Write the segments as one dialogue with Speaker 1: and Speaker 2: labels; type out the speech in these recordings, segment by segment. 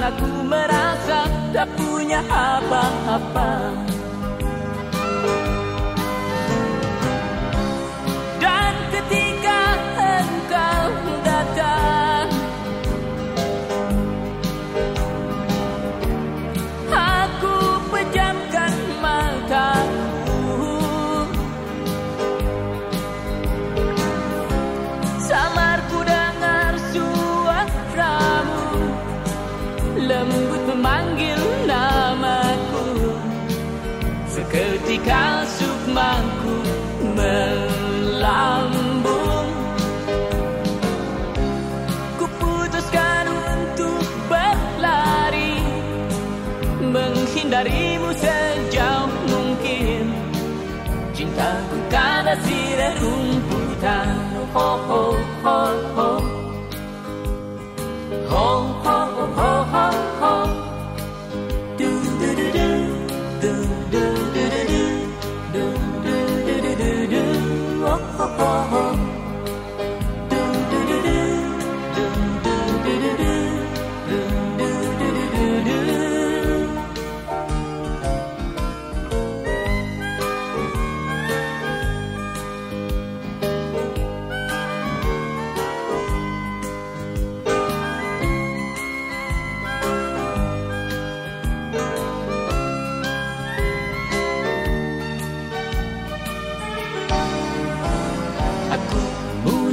Speaker 1: Mungkin karena ku merasa tak punya apa-apa Lembut memanggil namaku. Seketika sukmaku melambung. Kuputuskan untuk berlari Menghindarimu sejauh mungkin. Cintaku kada rumputan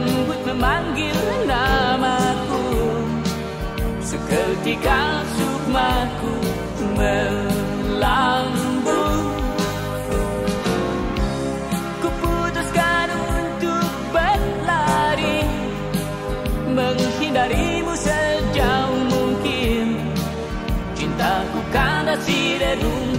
Speaker 1: Lembut memanggil namaku. Seketika sukmaku melambung. Kuputuskan untuk berlari menghindarimu sejauh mungkin. Cintaku di relung